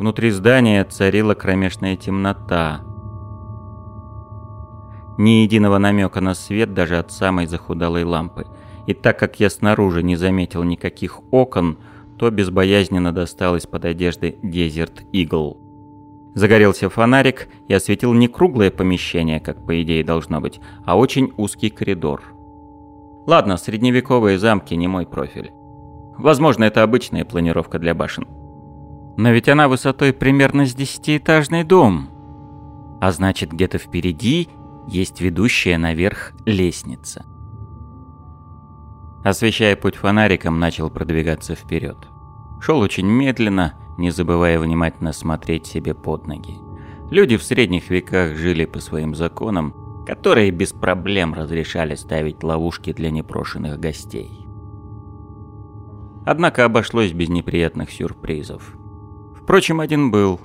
Внутри здания царила кромешная темнота. Ни единого намека на свет даже от самой захудалой лампы. И так как я снаружи не заметил никаких окон, то безбоязненно достал из-под одежды Desert Eagle. Загорелся фонарик и осветил не круглое помещение, как по идее должно быть, а очень узкий коридор. Ладно, средневековые замки не мой профиль. Возможно, это обычная планировка для башен. Но ведь она высотой примерно с десятиэтажный дом. А значит, где-то впереди есть ведущая наверх лестница. Освещая путь фонариком, начал продвигаться вперед. Шел очень медленно, не забывая внимательно смотреть себе под ноги. Люди в средних веках жили по своим законам, которые без проблем разрешали ставить ловушки для непрошенных гостей. Однако обошлось без неприятных сюрпризов. Впрочем, один был.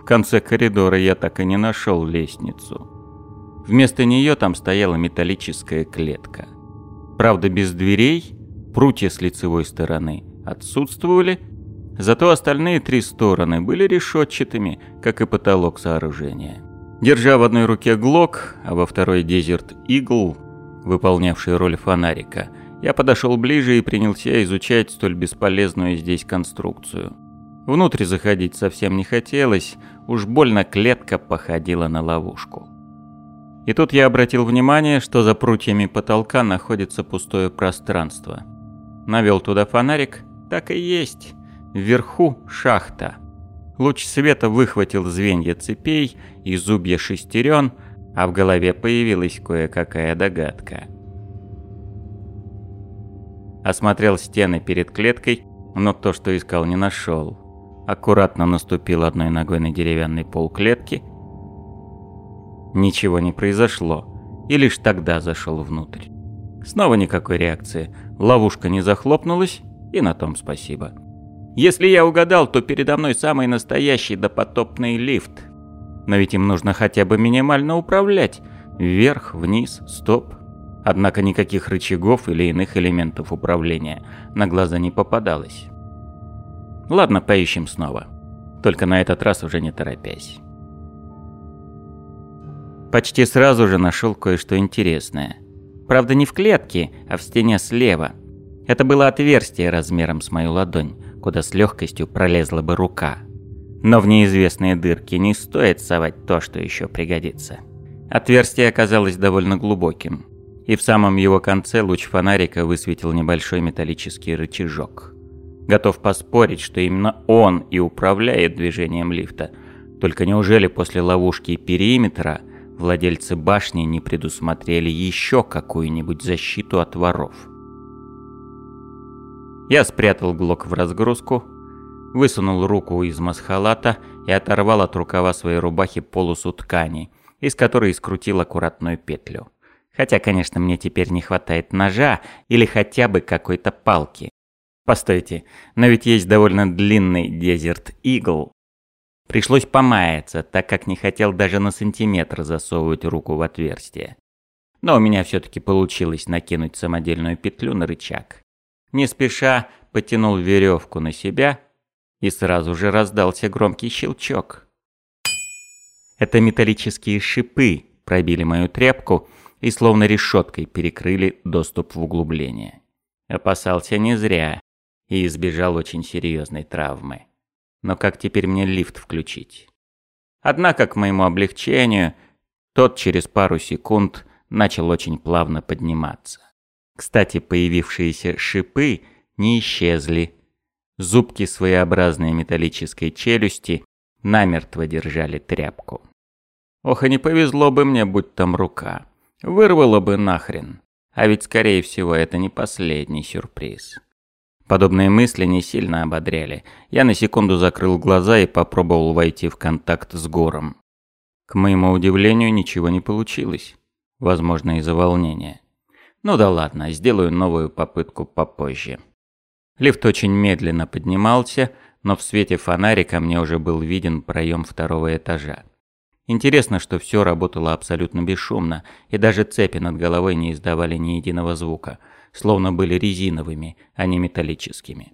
В конце коридора я так и не нашел лестницу. Вместо нее там стояла металлическая клетка. Правда, без дверей, прутья с лицевой стороны отсутствовали, зато остальные три стороны были решетчатыми, как и потолок сооружения. Держа в одной руке глок, а во второй Eagle, выполнявший роль фонарика, я подошел ближе и принялся изучать столь бесполезную здесь конструкцию. Внутрь заходить совсем не хотелось, уж больно клетка походила на ловушку. И тут я обратил внимание, что за прутьями потолка находится пустое пространство. Навел туда фонарик, так и есть. Вверху шахта. Луч света выхватил звенья цепей и зубья шестерен, а в голове появилась кое-какая догадка. Осмотрел стены перед клеткой, но то, что искал, не нашел. Аккуратно наступил одной ногой на деревянный пол клетки – Ничего не произошло, и лишь тогда зашел внутрь. Снова никакой реакции, ловушка не захлопнулась, и на том спасибо. Если я угадал, то передо мной самый настоящий допотопный лифт. Но ведь им нужно хотя бы минимально управлять. Вверх, вниз, стоп. Однако никаких рычагов или иных элементов управления на глаза не попадалось. Ладно, поищем снова. Только на этот раз уже не торопясь. Почти сразу же нашел кое-что интересное. Правда, не в клетке, а в стене слева. Это было отверстие размером с мою ладонь, куда с легкостью пролезла бы рука. Но в неизвестные дырки не стоит совать то, что еще пригодится. Отверстие оказалось довольно глубоким, и в самом его конце луч фонарика высветил небольшой металлический рычажок. Готов поспорить, что именно он и управляет движением лифта. Только неужели после ловушки периметра владельцы башни не предусмотрели еще какую-нибудь защиту от воров. Я спрятал глок в разгрузку, высунул руку из масхалата и оторвал от рукава своей рубахи полосу ткани, из которой скрутил аккуратную петлю. Хотя, конечно, мне теперь не хватает ножа или хотя бы какой-то палки. Постойте, но ведь есть довольно длинный Desert Eagle, Пришлось помаяться, так как не хотел даже на сантиметр засовывать руку в отверстие. Но у меня все-таки получилось накинуть самодельную петлю на рычаг. Не спеша потянул веревку на себя, и сразу же раздался громкий щелчок. Это металлические шипы пробили мою тряпку и словно решеткой перекрыли доступ в углубление. Опасался не зря и избежал очень серьезной травмы. Но как теперь мне лифт включить? Однако, к моему облегчению, тот через пару секунд начал очень плавно подниматься. Кстати, появившиеся шипы не исчезли. Зубки своеобразной металлической челюсти намертво держали тряпку. Ох, и не повезло бы мне, будь там рука. Вырвало бы нахрен. А ведь, скорее всего, это не последний сюрприз. Подобные мысли не сильно ободряли. Я на секунду закрыл глаза и попробовал войти в контакт с гором. К моему удивлению, ничего не получилось. Возможно, из-за волнения. Ну да ладно, сделаю новую попытку попозже. Лифт очень медленно поднимался, но в свете фонарика мне уже был виден проем второго этажа. Интересно, что все работало абсолютно бесшумно, и даже цепи над головой не издавали ни единого звука – словно были резиновыми, а не металлическими.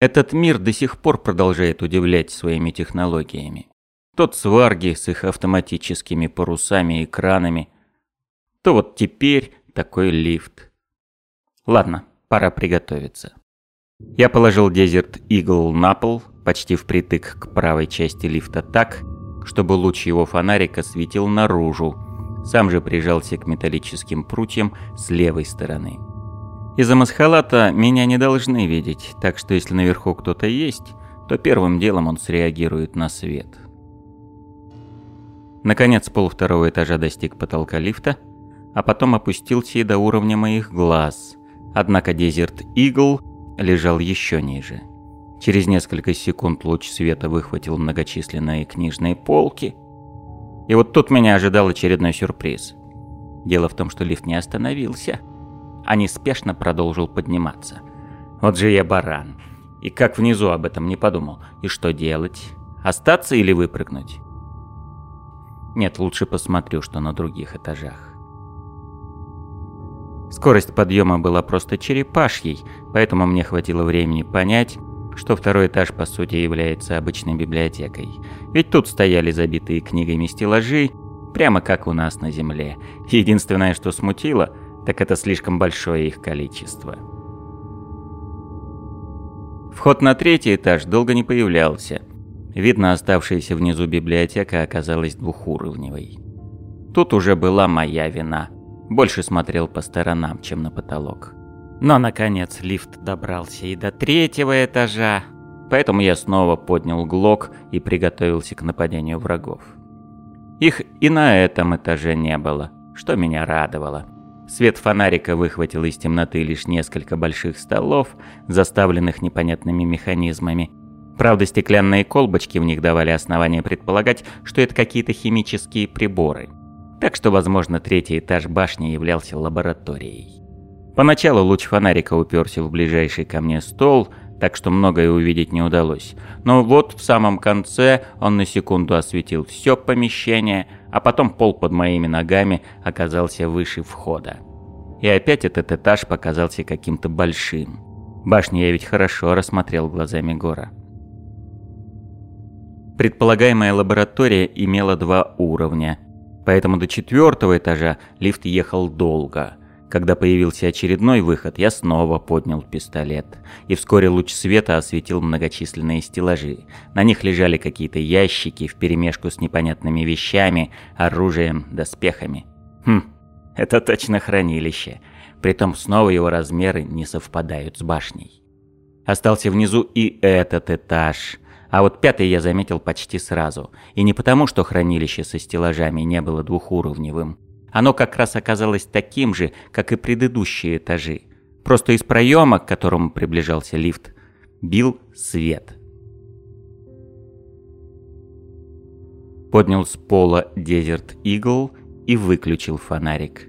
Этот мир до сих пор продолжает удивлять своими технологиями. Тот сварги с их автоматическими парусами и кранами, то вот теперь такой лифт. Ладно, пора приготовиться. Я положил Desert Eagle на пол, почти впритык к правой части лифта так, чтобы луч его фонарика светил наружу, сам же прижался к металлическим прутьям с левой стороны. Из-за масхалата меня не должны видеть, так что если наверху кто-то есть, то первым делом он среагирует на свет. Наконец пол второго этажа достиг потолка лифта, а потом опустился и до уровня моих глаз. Однако Desert Eagle лежал еще ниже. Через несколько секунд луч света выхватил многочисленные книжные полки. И вот тут меня ожидал очередной сюрприз. Дело в том, что лифт не остановился, а неспешно продолжил подниматься. Вот же я баран. И как внизу об этом не подумал. И что делать? Остаться или выпрыгнуть? Нет, лучше посмотрю, что на других этажах. Скорость подъема была просто черепашьей, поэтому мне хватило времени понять, что второй этаж по сути является обычной библиотекой. Ведь тут стояли забитые книгами стеллажи, прямо как у нас на земле. Единственное, что смутило, так это слишком большое их количество. Вход на третий этаж долго не появлялся. Видно, оставшаяся внизу библиотека оказалась двухуровневой. Тут уже была моя вина. Больше смотрел по сторонам, чем на потолок. Но, наконец, лифт добрался и до третьего этажа, поэтому я снова поднял глок и приготовился к нападению врагов. Их и на этом этаже не было, что меня радовало. Свет фонарика выхватил из темноты лишь несколько больших столов, заставленных непонятными механизмами. Правда, стеклянные колбочки в них давали основания предполагать, что это какие-то химические приборы. Так что, возможно, третий этаж башни являлся лабораторией. Поначалу луч фонарика уперся в ближайший ко мне стол, так что многое увидеть не удалось. Но вот в самом конце он на секунду осветил все помещение, а потом пол под моими ногами оказался выше входа. И опять этот этаж показался каким-то большим. Башню я ведь хорошо рассмотрел глазами Гора. Предполагаемая лаборатория имела два уровня, поэтому до четвертого этажа лифт ехал долго – когда появился очередной выход, я снова поднял пистолет. И вскоре луч света осветил многочисленные стеллажи. На них лежали какие-то ящики вперемешку с непонятными вещами, оружием, доспехами. Хм, это точно хранилище. Притом снова его размеры не совпадают с башней. Остался внизу и этот этаж. А вот пятый я заметил почти сразу. И не потому, что хранилище со стеллажами не было двухуровневым. Оно как раз оказалось таким же, как и предыдущие этажи. Просто из проема, к которому приближался лифт, бил свет. Поднял с пола Desert Eagle и выключил фонарик.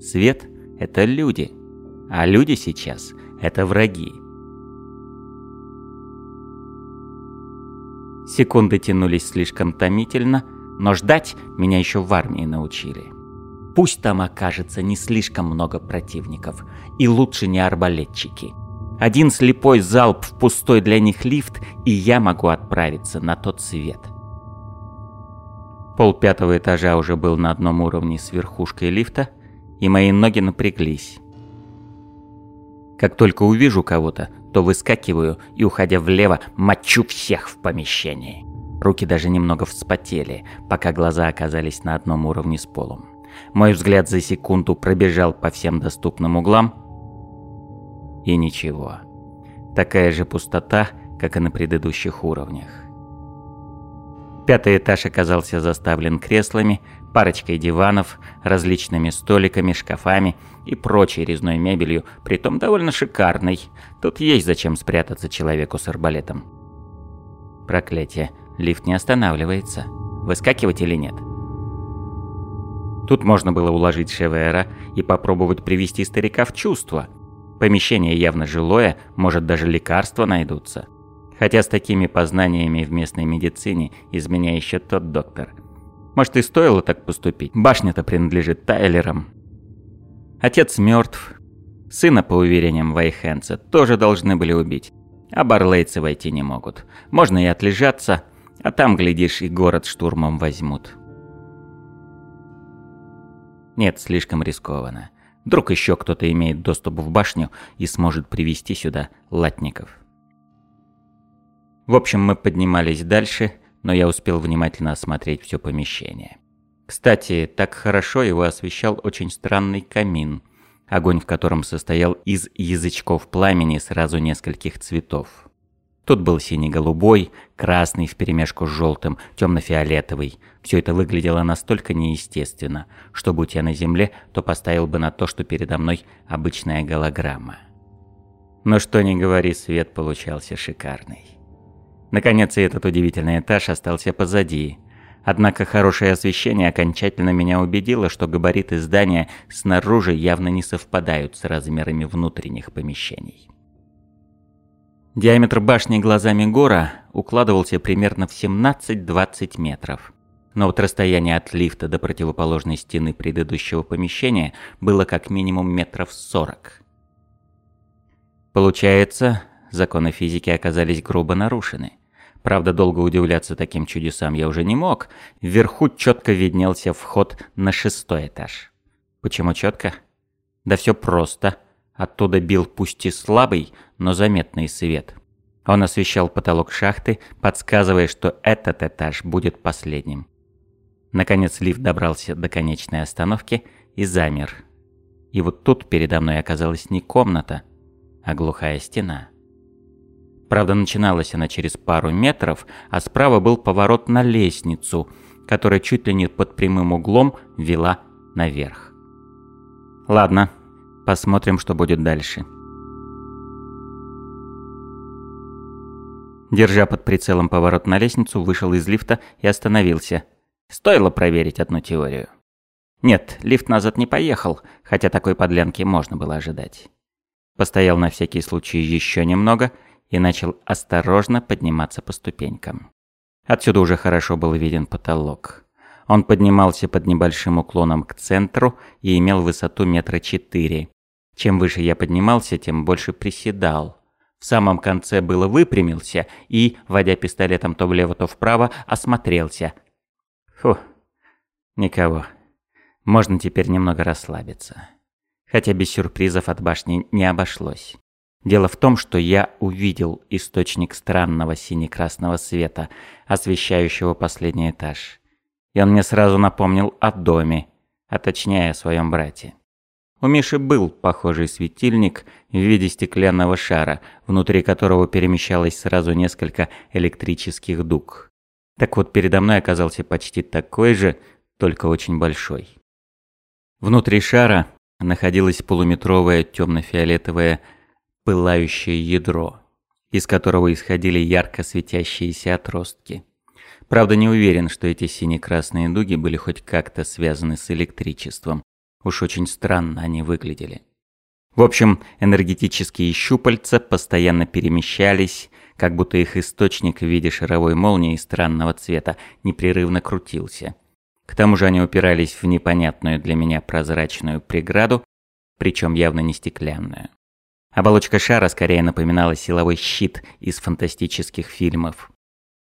Свет — это люди, а люди сейчас — это враги. Секунды тянулись слишком томительно — но ждать меня еще в армии научили. Пусть там окажется не слишком много противников, и лучше не арбалетчики. Один слепой залп в пустой для них лифт, и я могу отправиться на тот свет. Пол пятого этажа уже был на одном уровне с верхушкой лифта, и мои ноги напряглись. Как только увижу кого-то, то выскакиваю и, уходя влево, мочу всех в помещении. Руки даже немного вспотели, пока глаза оказались на одном уровне с полом. Мой взгляд за секунду пробежал по всем доступным углам. И ничего. Такая же пустота, как и на предыдущих уровнях. Пятый этаж оказался заставлен креслами, парочкой диванов, различными столиками, шкафами и прочей резной мебелью, притом довольно шикарной. Тут есть зачем спрятаться человеку с арбалетом. Проклятие. Лифт не останавливается. Выскакивать или нет? Тут можно было уложить Шевера и попробовать привести старика в чувство. Помещение явно жилое, может даже лекарства найдутся. Хотя с такими познаниями в местной медицине из меня еще тот доктор. Может и стоило так поступить. Башня-то принадлежит Тайлерам. Отец мертв. Сына, по уверениям Вайхенца, тоже должны были убить. А барлейцы войти не могут. Можно и отлежаться, а там, глядишь, и город штурмом возьмут. Нет, слишком рискованно. Вдруг еще кто-то имеет доступ в башню и сможет привести сюда латников. В общем, мы поднимались дальше, но я успел внимательно осмотреть все помещение. Кстати, так хорошо его освещал очень странный камин, огонь в котором состоял из язычков пламени сразу нескольких цветов. Тут был синий-голубой, красный вперемешку с желтым, темно-фиолетовый. Все это выглядело настолько неестественно, что будь я на земле, то поставил бы на то, что передо мной обычная голограмма. Но что ни говори, свет получался шикарный. Наконец, и этот удивительный этаж остался позади. Однако хорошее освещение окончательно меня убедило, что габариты здания снаружи явно не совпадают с размерами внутренних помещений. Диаметр башни глазами Гора укладывался примерно в 17-20 метров. Но вот расстояние от лифта до противоположной стены предыдущего помещения было как минимум метров 40. Получается, законы физики оказались грубо нарушены. Правда, долго удивляться таким чудесам я уже не мог. Вверху четко виднелся вход на шестой этаж. Почему четко? Да все просто. Оттуда бил пусть и слабый, но заметный свет. Он освещал потолок шахты, подсказывая, что этот этаж будет последним. Наконец лифт добрался до конечной остановки и замер. И вот тут передо мной оказалась не комната, а глухая стена. Правда, начиналась она через пару метров, а справа был поворот на лестницу, которая чуть ли не под прямым углом вела наверх. Ладно, посмотрим, что будет дальше. Держа под прицелом поворот на лестницу, вышел из лифта и остановился. Стоило проверить одну теорию. Нет, лифт назад не поехал, хотя такой подлянки можно было ожидать. Постоял на всякий случай еще немного и начал осторожно подниматься по ступенькам. Отсюда уже хорошо был виден потолок. Он поднимался под небольшим уклоном к центру и имел высоту метра четыре. Чем выше я поднимался, тем больше приседал. В самом конце было выпрямился и, водя пистолетом то влево, то вправо, осмотрелся. Фу, никого. Можно теперь немного расслабиться. Хотя без сюрпризов от башни не обошлось. Дело в том, что я увидел источник странного сине-красного света, освещающего последний этаж. И он мне сразу напомнил о доме, а точнее о своем брате. У Миши был похожий светильник в виде стеклянного шара, внутри которого перемещалось сразу несколько электрических дуг. Так вот, передо мной оказался почти такой же, только очень большой. Внутри шара находилось полуметровое темно-фиолетовое пылающее ядро, из которого исходили ярко светящиеся отростки. Правда, не уверен, что эти сине-красные дуги были хоть как-то связаны с электричеством. Уж очень странно они выглядели. В общем, энергетические щупальца постоянно перемещались, как будто их источник в виде шаровой молнии странного цвета непрерывно крутился. К тому же они упирались в непонятную для меня прозрачную преграду, причем явно не стеклянную. Оболочка шара скорее напоминала силовой щит из фантастических фильмов.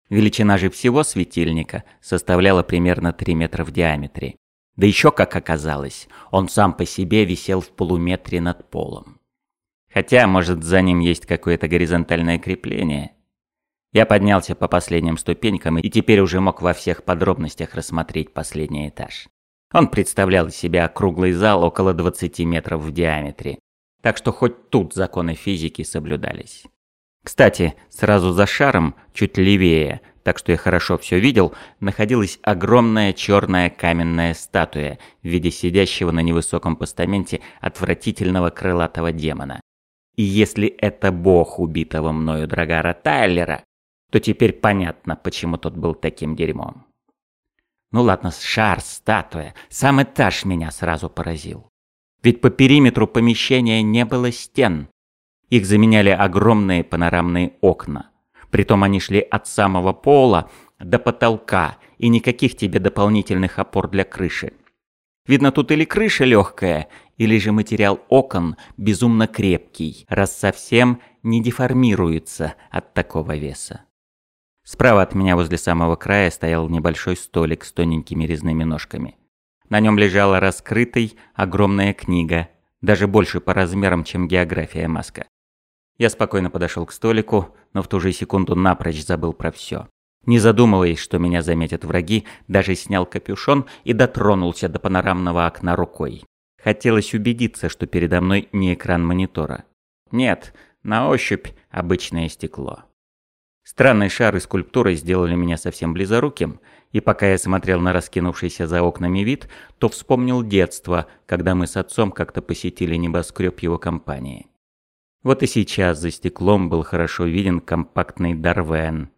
Величина же всего светильника составляла примерно 3 метра в диаметре. Да еще, как оказалось, он сам по себе висел в полуметре над полом. Хотя, может, за ним есть какое-то горизонтальное крепление. Я поднялся по последним ступенькам и теперь уже мог во всех подробностях рассмотреть последний этаж. Он представлял из себя круглый зал около 20 метров в диаметре. Так что хоть тут законы физики соблюдались. Кстати, сразу за шаром, чуть левее, так что я хорошо все видел, находилась огромная черная каменная статуя в виде сидящего на невысоком постаменте отвратительного крылатого демона. И если это бог убитого мною Драгара Тайлера, то теперь понятно, почему тот был таким дерьмом. Ну ладно, шар, статуя, сам этаж меня сразу поразил. Ведь по периметру помещения не было стен. Их заменяли огромные панорамные окна. Притом они шли от самого пола до потолка, и никаких тебе дополнительных опор для крыши. Видно, тут или крыша легкая, или же материал окон безумно крепкий, раз совсем не деформируется от такого веса. Справа от меня возле самого края стоял небольшой столик с тоненькими резными ножками. На нем лежала раскрытой огромная книга, даже больше по размерам, чем география Маска. Я спокойно подошел к столику, но в ту же секунду напрочь забыл про все. Не задумываясь, что меня заметят враги, даже снял капюшон и дотронулся до панорамного окна рукой. Хотелось убедиться, что передо мной не экран монитора. Нет, на ощупь обычное стекло. Странный шар и скульптуры сделали меня совсем близоруким, и пока я смотрел на раскинувшийся за окнами вид, то вспомнил детство, когда мы с отцом как-то посетили небоскреб его компании. Вот и сейчас за стеклом был хорошо виден компактный Дарвен.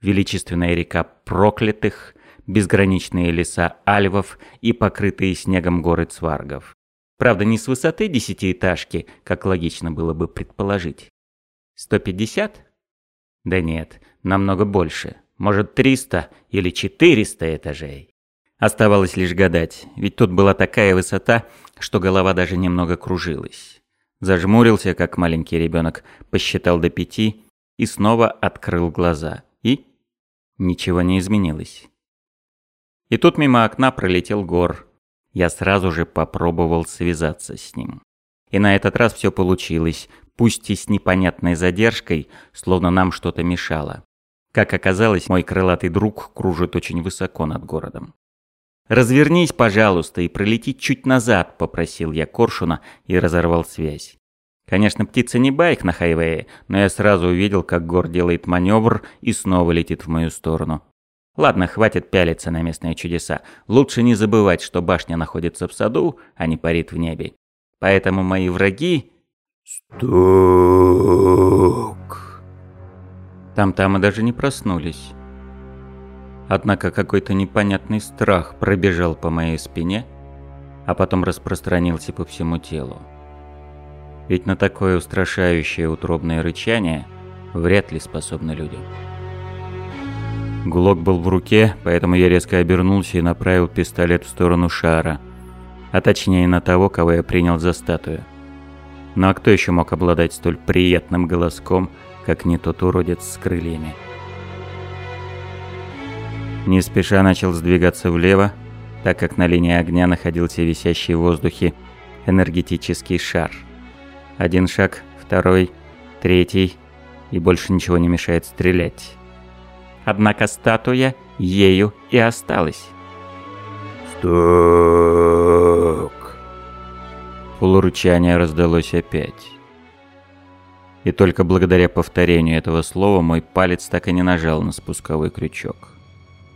Величественная река проклятых, безграничные леса альвов и покрытые снегом горы цваргов. Правда, не с высоты десятиэтажки, как логично было бы предположить. 150? Да нет, намного больше. Может, 300 или 400 этажей. Оставалось лишь гадать, ведь тут была такая высота, что голова даже немного кружилась. Зажмурился, как маленький ребенок, посчитал до пяти и снова открыл глаза. И ничего не изменилось. И тут мимо окна пролетел гор. Я сразу же попробовал связаться с ним. И на этот раз все получилось, пусть и с непонятной задержкой, словно нам что-то мешало. Как оказалось, мой крылатый друг кружит очень высоко над городом. «Развернись, пожалуйста, и пролети чуть назад», — попросил я Коршуна и разорвал связь. Конечно, птица не байк на хайвее, но я сразу увидел, как Гор делает маневр и снова летит в мою сторону. Ладно, хватит пялиться на местные чудеса. Лучше не забывать, что башня находится в саду, а не парит в небе. Поэтому мои враги Стук. Там-там мы даже не проснулись. Однако какой-то непонятный страх пробежал по моей спине, а потом распространился по всему телу. Ведь на такое устрашающее утробное рычание вряд ли способны люди. Гулок был в руке, поэтому я резко обернулся и направил пистолет в сторону шара, а точнее на того, кого я принял за статую. Ну а кто еще мог обладать столь приятным голоском, как не тот уродец с крыльями? Не спеша начал сдвигаться влево, так как на линии огня находился висящий в воздухе энергетический шар. Один шаг, второй, третий, и больше ничего не мешает стрелять. Однако статуя ею и осталась. «Стук!» Полурычание раздалось опять. И только благодаря повторению этого слова мой палец так и не нажал на спусковой крючок.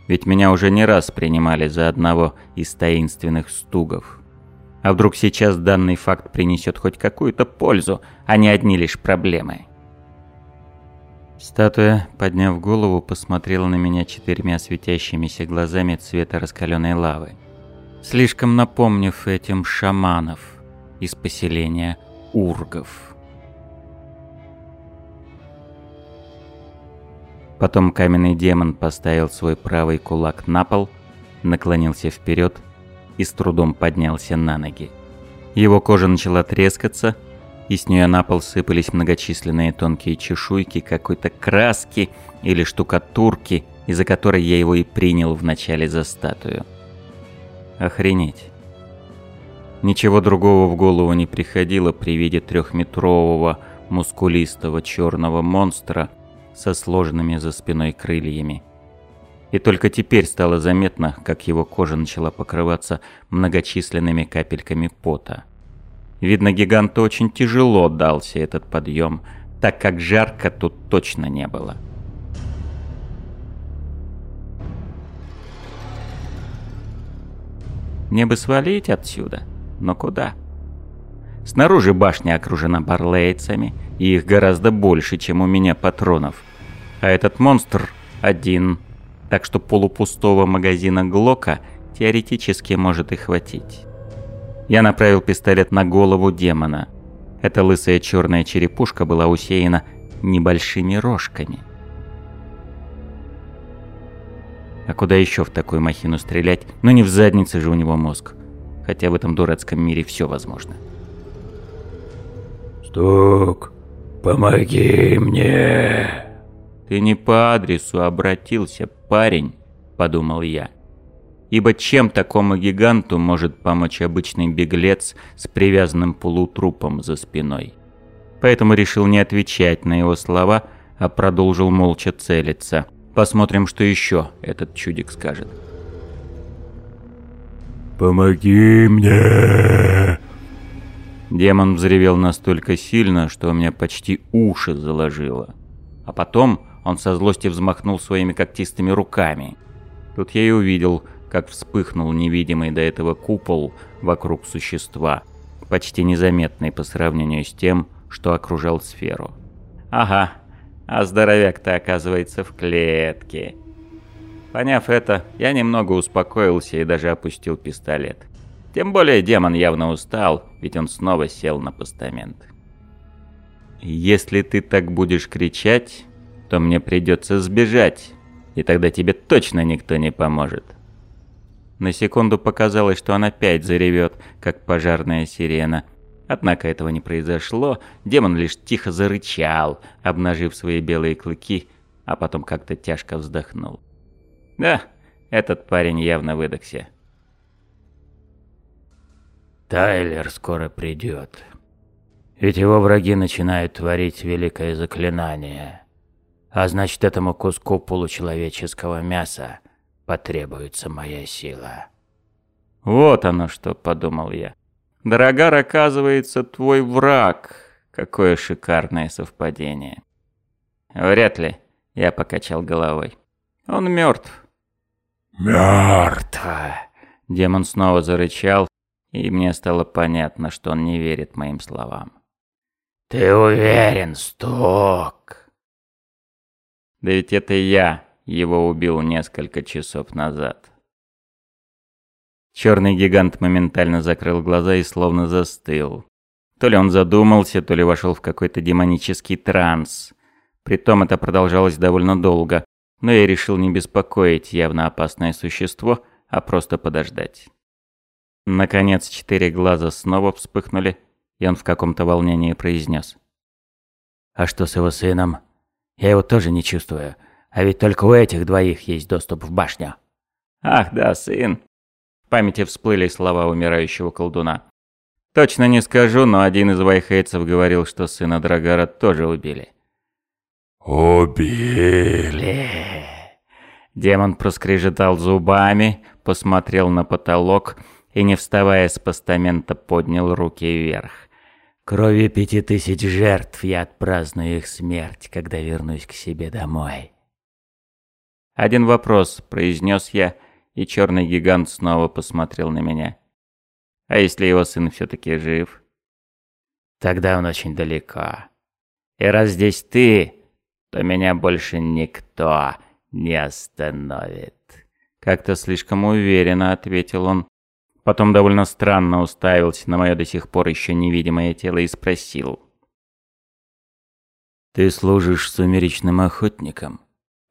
Ведь меня уже не раз принимали за одного из таинственных стугов. А вдруг сейчас данный факт принесет хоть какую-то пользу, а не одни лишь проблемы? Статуя, подняв голову, посмотрела на меня четырьмя светящимися глазами цвета раскаленной лавы. Слишком напомнив этим шаманов – из поселения Ургов. Потом каменный демон поставил свой правый кулак на пол, наклонился вперед и с трудом поднялся на ноги. Его кожа начала трескаться, и с нее на пол сыпались многочисленные тонкие чешуйки какой-то краски или штукатурки, из-за которой я его и принял вначале за статую. Охренеть. Ничего другого в голову не приходило при виде трехметрового мускулистого черного монстра со сложенными за спиной крыльями. И только теперь стало заметно, как его кожа начала покрываться многочисленными капельками пота. Видно, гиганту очень тяжело дался этот подъем, так как жарко тут точно не было. Мне бы свалить отсюда. Но куда? Снаружи башня окружена барлейцами, и их гораздо больше, чем у меня патронов. А этот монстр один, так что полупустого магазина Глока теоретически может и хватить. Я направил пистолет на голову демона. Эта лысая черная черепушка была усеяна небольшими рожками. А куда еще в такую махину стрелять? Ну не в заднице же у него мозг. хотя в этом дурацком мире все возможно. «Стук, помоги мне!» «Ты не по адресу обратился, парень», — подумал я. Ибо чем такому гиганту может помочь обычный беглец с привязанным полутрупом за спиной? Поэтому решил не отвечать на его слова, а продолжил молча целиться. Посмотрим, что еще этот чудик скажет. «Помоги мне!» Демон взревел настолько сильно, что у меня почти уши заложило. А потом он со злости взмахнул своими когтистыми руками. Тут я и увидел, как вспыхнул невидимый до этого купол вокруг существа, почти незаметный по сравнению с тем, что окружал сферу. Ага, а здоровяк-то оказывается в клетке. Поняв это, я немного успокоился и даже опустил пистолет. Тем более демон явно устал, ведь он снова сел на постамент. «Если ты так будешь кричать, то мне придется сбежать, и тогда тебе точно никто не поможет». На секунду показалось, что он опять заревет, как пожарная сирена. Однако этого не произошло, демон лишь тихо зарычал, обнажив свои белые клыки, а потом как-то тяжко вздохнул. Да, этот парень явно выдохся. Тайлер скоро придет. Ведь его враги начинают творить великое заклинание. А значит, этому куску получеловеческого мяса потребуется моя сила. Вот оно что, подумал я. Дорогар, оказывается, твой враг. Какое шикарное совпадение. Вряд ли, я покачал головой. Он мертв. Мертв. Демон снова зарычал, и мне стало понятно, что он не верит моим словам. «Ты уверен, Сток?» «Да ведь это я его убил несколько часов назад». Черный гигант моментально закрыл глаза и словно застыл. То ли он задумался, то ли вошел в какой-то демонический транс. Притом это продолжалось довольно долго, но я решил не беспокоить явно опасное существо, а просто подождать. Наконец четыре глаза снова вспыхнули, и он в каком-то волнении произнес. «А что с его сыном? Я его тоже не чувствую, а ведь только у этих двоих есть доступ в башню». «Ах да, сын!» В памяти всплыли слова умирающего колдуна. «Точно не скажу, но один из вайхейцев говорил, что сына Драгара тоже убили». «Убили!» Демон проскрежетал зубами, посмотрел на потолок и, не вставая с постамента, поднял руки вверх. «Кровью пяти тысяч жертв я отпраздную их смерть, когда вернусь к себе домой». «Один вопрос», — произнес я, и черный гигант снова посмотрел на меня. «А если его сын все-таки жив?» «Тогда он очень далеко. И раз здесь ты, то меня больше никто не остановит». Как-то слишком уверенно ответил он. Потом довольно странно уставился на мое до сих пор еще невидимое тело и спросил. «Ты служишь сумеречным охотникам?»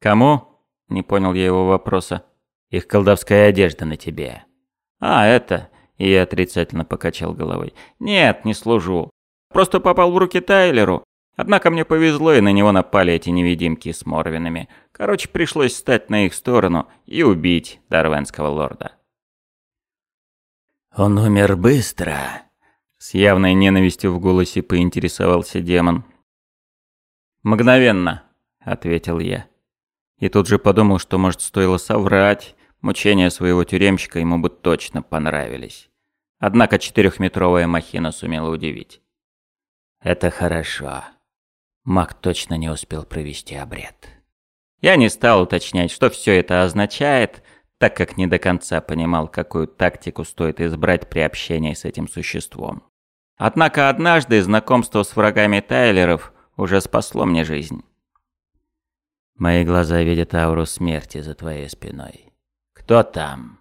«Кому?» – не понял я его вопроса. «Их колдовская одежда на тебе». «А, это...» – и я отрицательно покачал головой. «Нет, не служу. Просто попал в руки Тайлеру. Однако мне повезло, и на него напали эти невидимки с Морвинами. Короче, пришлось стать на их сторону и убить Дарвенского лорда. «Он умер быстро», — с явной ненавистью в голосе поинтересовался демон. «Мгновенно», — ответил я. И тут же подумал, что, может, стоило соврать. Мучения своего тюремщика ему бы точно понравились. Однако четырехметровая махина сумела удивить. «Это хорошо. Маг точно не успел провести обряд». Я не стал уточнять, что все это означает, так как не до конца понимал, какую тактику стоит избрать при общении с этим существом. Однако однажды знакомство с врагами Тайлеров уже спасло мне жизнь. Мои глаза видят ауру смерти за твоей спиной. Кто там?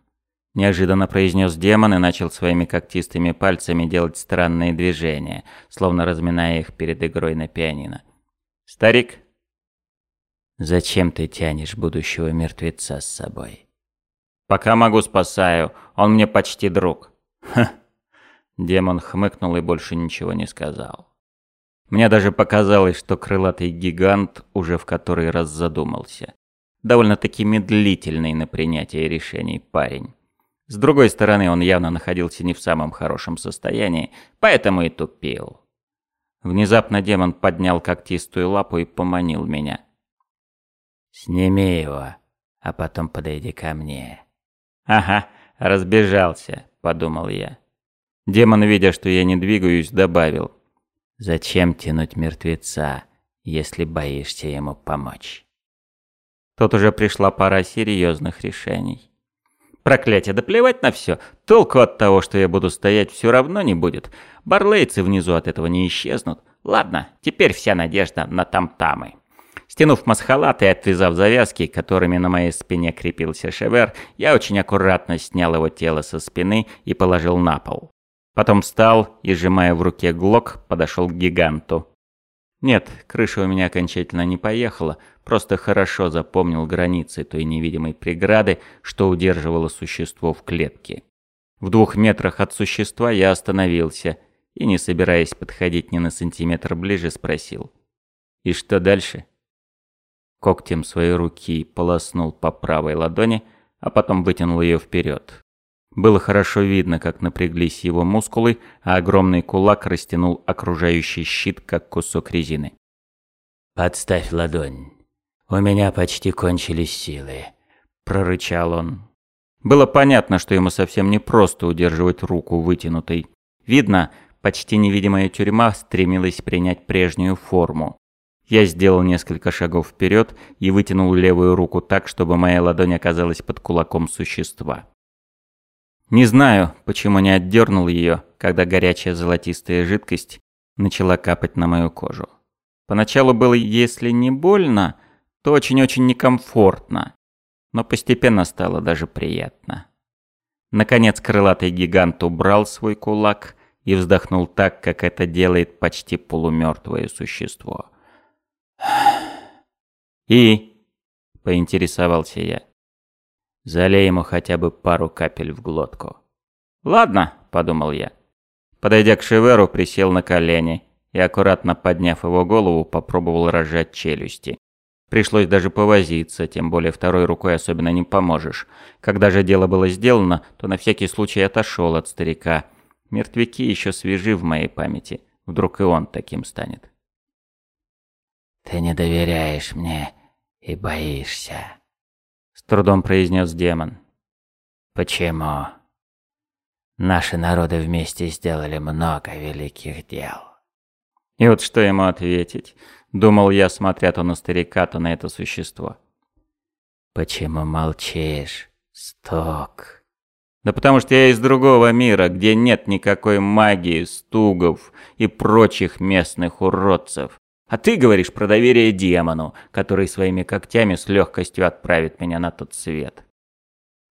Неожиданно произнес демон и начал своими когтистыми пальцами делать странные движения, словно разминая их перед игрой на пианино. «Старик?» «Зачем ты тянешь будущего мертвеца с собой?» Пока могу спасаю, он мне почти друг. Ха. Демон хмыкнул и больше ничего не сказал. Мне даже показалось, что крылатый гигант уже в который раз задумался. Довольно-таки медлительный на принятие решений парень. С другой стороны, он явно находился не в самом хорошем состоянии, поэтому и тупил. Внезапно демон поднял когтистую лапу и поманил меня. «Сними его, а потом подойди ко мне». «Ага, разбежался», — подумал я. Демон, видя, что я не двигаюсь, добавил. «Зачем тянуть мертвеца, если боишься ему помочь?» Тут уже пришла пора серьезных решений. Проклятие, да плевать на все. Толку от того, что я буду стоять, все равно не будет. Барлейцы внизу от этого не исчезнут. Ладно, теперь вся надежда на там-тамы. Стянув масхалат и отвязав завязки, которыми на моей спине крепился шевер, я очень аккуратно снял его тело со спины и положил на пол. Потом встал и, сжимая в руке глок, подошел к гиганту. Нет, крыша у меня окончательно не поехала, просто хорошо запомнил границы той невидимой преграды, что удерживало существо в клетке. В двух метрах от существа я остановился и, не собираясь подходить ни на сантиметр ближе, спросил. «И что дальше?» Когтем своей руки полоснул по правой ладони, а потом вытянул ее вперед. Было хорошо видно, как напряглись его мускулы, а огромный кулак растянул окружающий щит, как кусок резины. «Подставь ладонь. У меня почти кончились силы», — прорычал он. Было понятно, что ему совсем не просто удерживать руку вытянутой. Видно, почти невидимая тюрьма стремилась принять прежнюю форму. Я сделал несколько шагов вперед и вытянул левую руку так, чтобы моя ладонь оказалась под кулаком существа. Не знаю, почему не отдернул ее, когда горячая золотистая жидкость начала капать на мою кожу. Поначалу было, если не больно, то очень-очень некомфортно, но постепенно стало даже приятно. Наконец крылатый гигант убрал свой кулак и вздохнул так, как это делает почти полумертвое существо. «И?» – поинтересовался я. Залей ему хотя бы пару капель в глотку. «Ладно», — подумал я. Подойдя к Шеверу, присел на колени и, аккуратно подняв его голову, попробовал разжать челюсти. Пришлось даже повозиться, тем более второй рукой особенно не поможешь. Когда же дело было сделано, то на всякий случай отошел от старика. Мертвяки еще свежи в моей памяти. Вдруг и он таким станет. «Ты не доверяешь мне и боишься», трудом произнес демон. Почему? Наши народы вместе сделали много великих дел. И вот что ему ответить? Думал я, смотря то на старика, то на это существо. Почему молчишь, Сток? Да потому что я из другого мира, где нет никакой магии, стугов и прочих местных уродцев. А ты говоришь про доверие демону, который своими когтями с легкостью отправит меня на тот свет.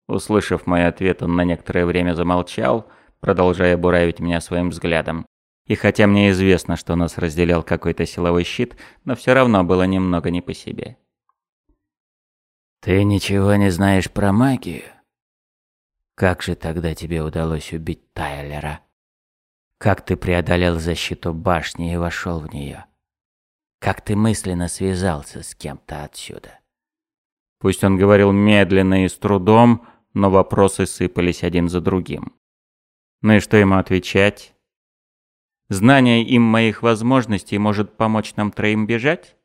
Услышав мой ответ, он на некоторое время замолчал, продолжая буравить меня своим взглядом. И хотя мне известно, что нас разделял какой-то силовой щит, но все равно было немного не по себе. «Ты ничего не знаешь про магию? Как же тогда тебе удалось убить Тайлера? Как ты преодолел защиту башни и вошел в нее?» Как ты мысленно связался с кем-то отсюда. Пусть он говорил медленно и с трудом, но вопросы сыпались один за другим. Ну и что ему отвечать? Знание им моих возможностей может помочь нам троим бежать?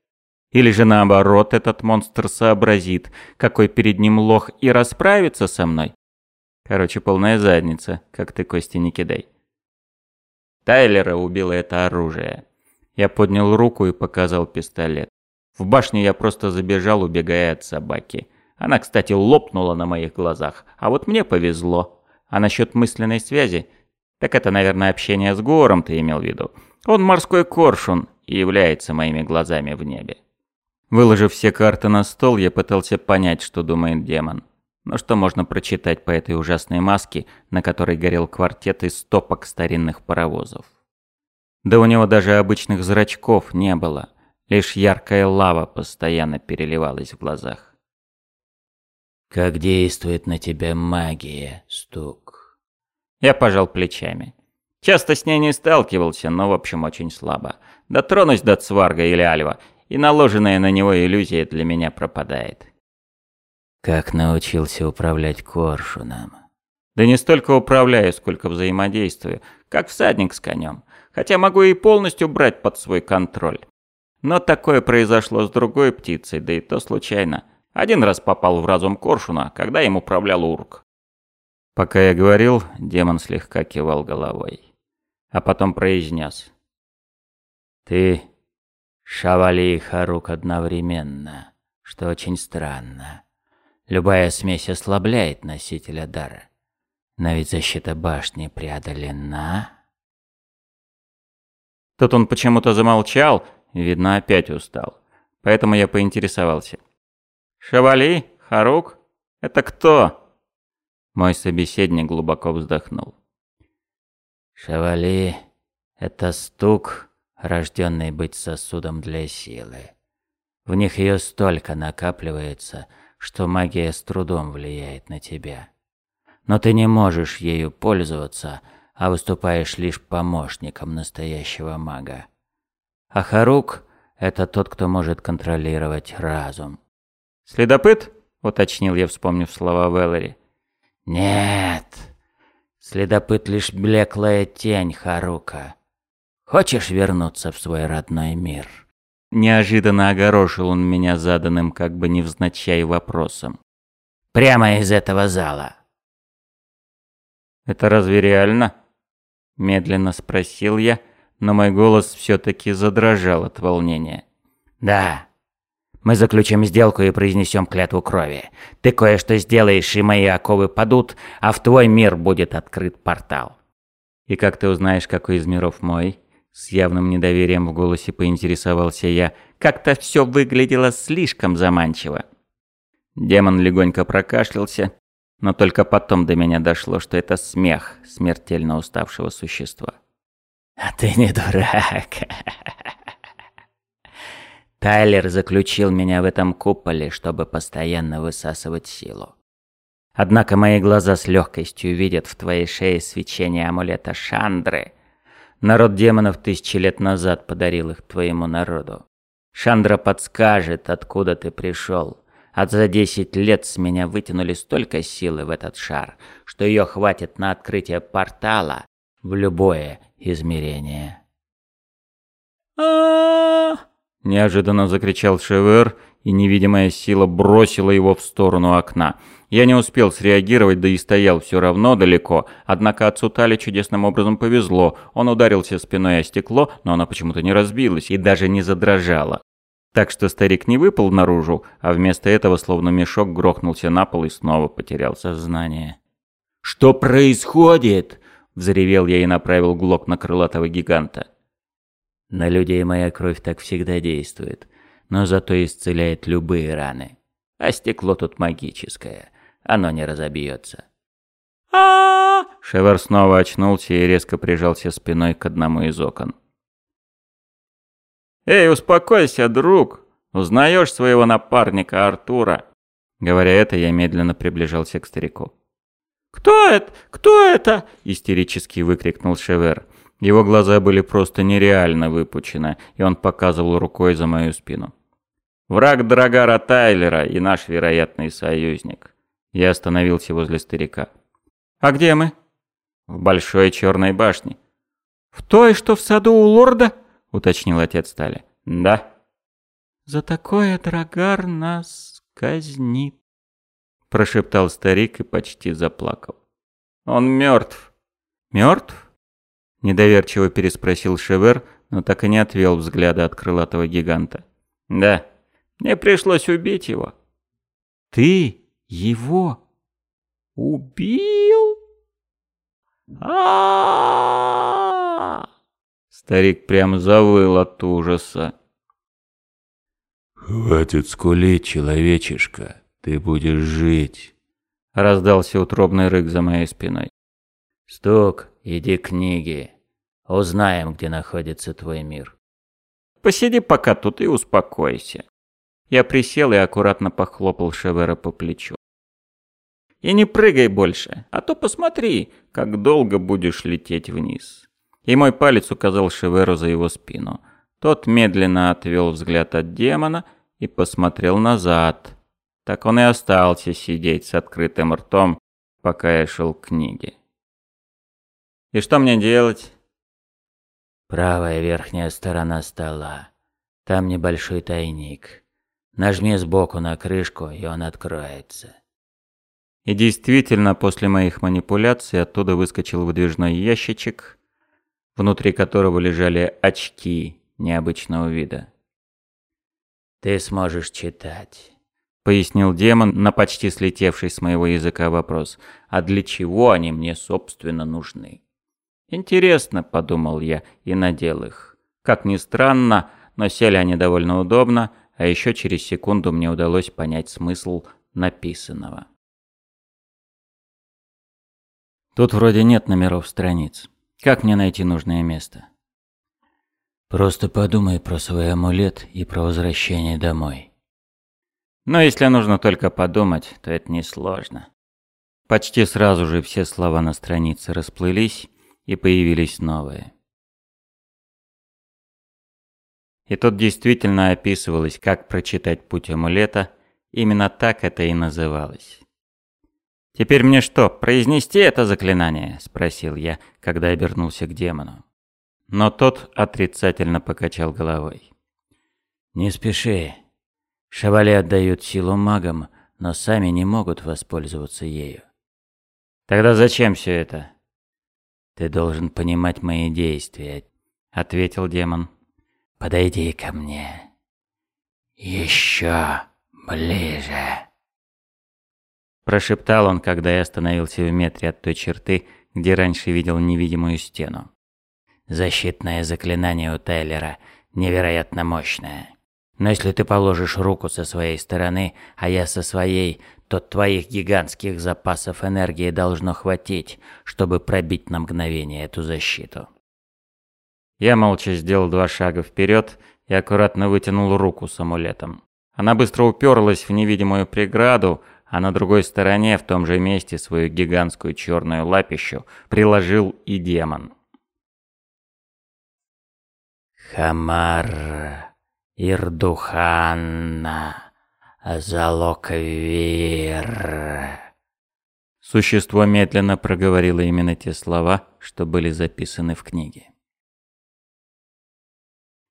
Или же наоборот, этот монстр сообразит, какой перед ним лох, и расправится со мной? Короче, полная задница, как ты кости не кидай. Тайлера убило это оружие. Я поднял руку и показал пистолет. В башне я просто забежал, убегая от собаки. Она, кстати, лопнула на моих глазах, а вот мне повезло. А насчет мысленной связи? Так это, наверное, общение с Гором ты имел в виду. Он морской коршун и является моими глазами в небе. Выложив все карты на стол, я пытался понять, что думает демон. Но что можно прочитать по этой ужасной маске, на которой горел квартет из стопок старинных паровозов? Да у него даже обычных зрачков не было, лишь яркая лава постоянно переливалась в глазах. «Как действует на тебя магия, Стук?» Я пожал плечами. Часто с ней не сталкивался, но в общем очень слабо. Дотронусь до Цварга или Альва, и наложенная на него иллюзия для меня пропадает. Как научился управлять коршуном? Да не столько управляю, сколько взаимодействую, как всадник с конем. Хотя могу и полностью брать под свой контроль. Но такое произошло с другой птицей, да и то случайно. Один раз попал в разум коршуна, когда им управлял урк. Пока я говорил, демон слегка кивал головой. А потом произнес. «Ты Шавали и Харук одновременно, что очень странно. Любая смесь ослабляет носителя дара. Но ведь защита башни преодолена. Тут он почему-то замолчал, видно, опять устал. Поэтому я поинтересовался. «Шавали? Харук? Это кто?» Мой собеседник глубоко вздохнул. «Шавали — это стук, рожденный быть сосудом для силы. В них ее столько накапливается, что магия с трудом влияет на тебя но ты не можешь ею пользоваться, а выступаешь лишь помощником настоящего мага. А Харук — это тот, кто может контролировать разум. «Следопыт?» — уточнил я, вспомнив слова Веллери. «Нет, следопыт лишь блеклая тень Харука. Хочешь вернуться в свой родной мир?» Неожиданно огорошил он меня заданным как бы невзначай вопросом. «Прямо из этого зала!» «Это разве реально?» Медленно спросил я, но мой голос все-таки задрожал от волнения. «Да. Мы заключим сделку и произнесем клятву крови. Ты кое-что сделаешь, и мои оковы падут, а в твой мир будет открыт портал». «И как ты узнаешь, какой из миров мой?» С явным недоверием в голосе поинтересовался я. Как-то все выглядело слишком заманчиво. Демон легонько прокашлялся, но только потом до меня дошло, что это смех смертельно уставшего существа. «А ты не дурак!» Тайлер заключил меня в этом куполе, чтобы постоянно высасывать силу. Однако мои глаза с легкостью видят в твоей шее свечение амулета Шандры. Народ демонов тысячи лет назад подарил их твоему народу. Шандра подскажет, откуда ты пришел. А за десять лет с меня вытянули столько силы в этот шар, что ее хватит на открытие портала в любое измерение. а Неожиданно закричал Шевер, и невидимая сила бросила его в сторону окна. Я не успел среагировать, да и стоял все равно далеко, однако отцу Тали чудесным образом повезло. Он ударился спиной о стекло, но оно почему-то не разбилось и даже не задрожало. Так что старик не выпал наружу, а вместо этого словно мешок грохнулся на пол и снова потерял сознание. «Что происходит?» — взревел я и направил глок на крылатого гиганта. На людей моя кровь так всегда действует, но зато исцеляет любые раны. А стекло тут магическое, оно не разобьется. а Шевер снова очнулся и резко прижался спиной к одному из окон. «Эй, успокойся, друг! Узнаешь своего напарника Артура?» Говоря это, я медленно приближался к старику. «Кто это? Кто это?» – истерически выкрикнул Шевер. Его глаза были просто нереально выпучены, и он показывал рукой за мою спину. «Враг Драгара Тайлера и наш вероятный союзник». Я остановился возле старика. «А где мы?» «В Большой Черной башне». «В той, что в саду у лорда?» Уточнил отец Стали. Да. За такое Драгар нас казнит, прошептал старик и почти заплакал. Он мертв. Мертв? Недоверчиво переспросил Шевер, но так и не отвел взгляда от крылатого гиганта. Да, мне пришлось убить его. Ты его убил? А-а-а! Старик прям завыл от ужаса. «Хватит скулить, человечишка, ты будешь жить!» Раздался утробный рык за моей спиной. «Стук, иди к книге. Узнаем, где находится твой мир». «Посиди пока тут и успокойся». Я присел и аккуратно похлопал Шевера по плечу. И не прыгай больше, а то посмотри, как долго будешь лететь вниз. И мой палец указал Шеверу за его спину. Тот медленно отвел взгляд от демона и посмотрел назад. Так он и остался сидеть с открытым ртом, пока я шел к книге. «И что мне делать?» «Правая верхняя сторона стола. Там небольшой тайник. Нажми сбоку на крышку, и он откроется». И действительно, после моих манипуляций оттуда выскочил выдвижной ящичек, внутри которого лежали очки необычного вида. «Ты сможешь читать», — пояснил демон на почти слетевший с моего языка вопрос. «А для чего они мне, собственно, нужны?» «Интересно», — подумал я и надел их. Как ни странно, но сели они довольно удобно, а еще через секунду мне удалось понять смысл написанного. Тут вроде нет номеров страниц. Как мне найти нужное место? Просто подумай про свой амулет и про возвращение домой. Но если нужно только подумать, то это несложно. Почти сразу же все слова на странице расплылись, и появились новые. И тут действительно описывалось, как прочитать путь амулета, именно так это и называлось. «Теперь мне что, произнести это заклинание?» – спросил я, когда обернулся к демону. Но тот отрицательно покачал головой. «Не спеши. Шевали отдают силу магам, но сами не могут воспользоваться ею». «Тогда зачем все это?» «Ты должен понимать мои действия», — ответил демон. «Подойди ко мне. Еще ближе». Прошептал он, когда я остановился в метре от той черты, где раньше видел невидимую стену. Защитное заклинание у Тайлера невероятно мощное. Но если ты положишь руку со своей стороны, а я со своей, то твоих гигантских запасов энергии должно хватить, чтобы пробить на мгновение эту защиту. Я молча сделал два шага вперед и аккуратно вытянул руку с амулетом. Она быстро уперлась в невидимую преграду, а на другой стороне, в том же месте, свою гигантскую черную лапищу приложил и демон. Хамар Ирдуханна Залоквир. Существо медленно проговорило именно те слова, что были записаны в книге.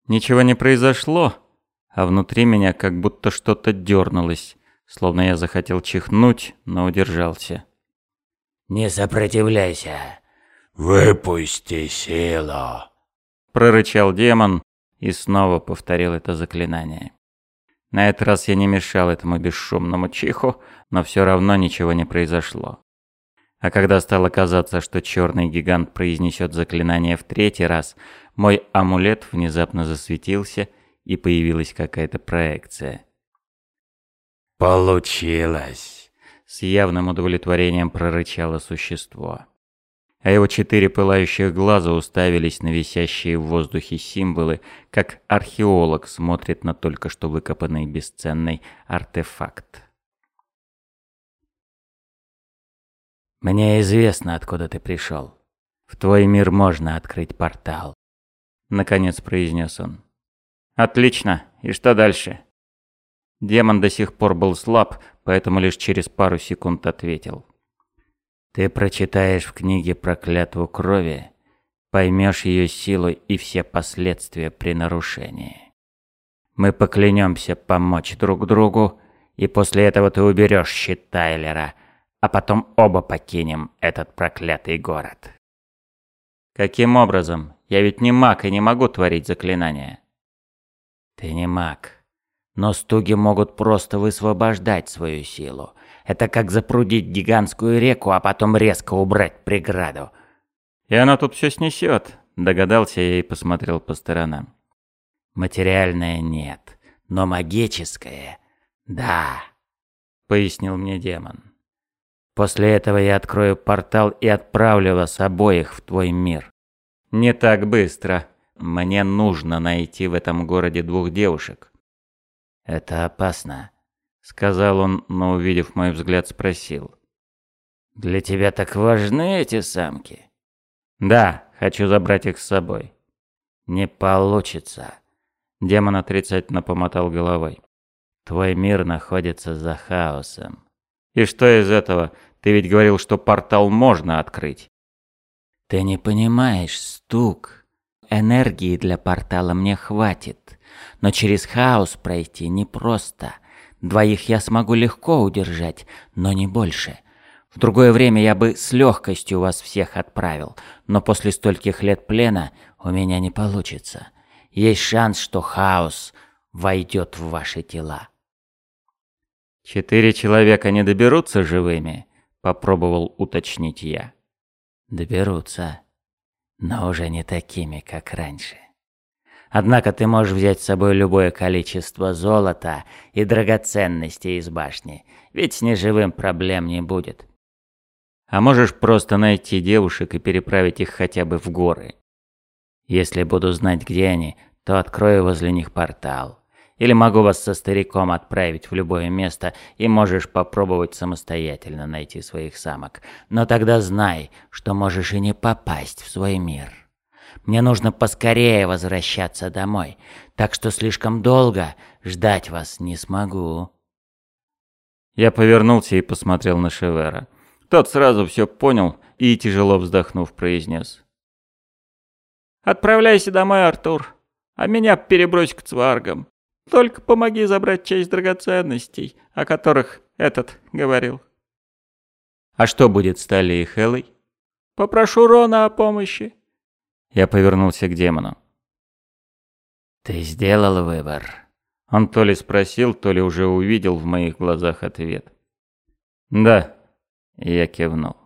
Ничего не произошло, а внутри меня как будто что-то дернулось, словно я захотел чихнуть, но удержался. «Не сопротивляйся! Выпусти силу!» Прорычал демон и снова повторил это заклинание. На этот раз я не мешал этому бесшумному чиху, но все равно ничего не произошло. А когда стало казаться, что черный гигант произнесет заклинание в третий раз, мой амулет внезапно засветился, и появилась какая-то проекция. «Получилось!» — с явным удовлетворением прорычало существо. А его четыре пылающих глаза уставились на висящие в воздухе символы, как археолог смотрит на только что выкопанный бесценный артефакт. «Мне известно, откуда ты пришел. В твой мир можно открыть портал», — наконец произнес он. «Отлично. И что дальше?» Демон до сих пор был слаб, поэтому лишь через пару секунд ответил. «Ты прочитаешь в книге про клятву крови, поймешь ее силу и все последствия при нарушении. Мы поклянемся помочь друг другу, и после этого ты уберешь щит Тайлера, а потом оба покинем этот проклятый город». «Каким образом? Я ведь не маг и не могу творить заклинания». «Ты не маг. Но стуги могут просто высвобождать свою силу. Это как запрудить гигантскую реку, а потом резко убрать преграду. «И она тут все снесет», — догадался я и посмотрел по сторонам. «Материальное нет, но магическое — да», — пояснил мне демон. «После этого я открою портал и отправлю вас обоих в твой мир». «Не так быстро. Мне нужно найти в этом городе двух девушек». «Это опасно», — сказал он, но, увидев мой взгляд, спросил. Для тебя так важны эти самки? Да, хочу забрать их с собой. Не получится. Демон отрицательно помотал головой. Твой мир находится за хаосом. И что из этого? Ты ведь говорил, что портал можно открыть. Ты не понимаешь, стук. Энергии для портала мне хватит. Но через хаос пройти непросто. Двоих я смогу легко удержать, но не больше. В другое время я бы с легкостью вас всех отправил, но после стольких лет плена у меня не получится. Есть шанс, что хаос войдет в ваши тела. «Четыре человека не доберутся живыми?» — попробовал уточнить я. «Доберутся, но уже не такими, как раньше. Однако ты можешь взять с собой любое количество золота и драгоценностей из башни, ведь с неживым проблем не будет. А можешь просто найти девушек и переправить их хотя бы в горы. Если буду знать, где они, то открою возле них портал. Или могу вас со стариком отправить в любое место, и можешь попробовать самостоятельно найти своих самок. Но тогда знай, что можешь и не попасть в свой мир. Мне нужно поскорее возвращаться домой, так что слишком долго ждать вас не смогу. Я повернулся и посмотрел на Шевера. Тот сразу все понял и, тяжело вздохнув, произнес. «Отправляйся домой, Артур, а меня перебрось к цваргам. Только помоги забрать часть драгоценностей, о которых этот говорил». «А что будет с Талией и Хеллой?» «Попрошу Рона о помощи». Я повернулся к демону. «Ты сделал выбор?» Он то ли спросил, то ли уже увидел в моих глазах ответ. «Да», я кивнул.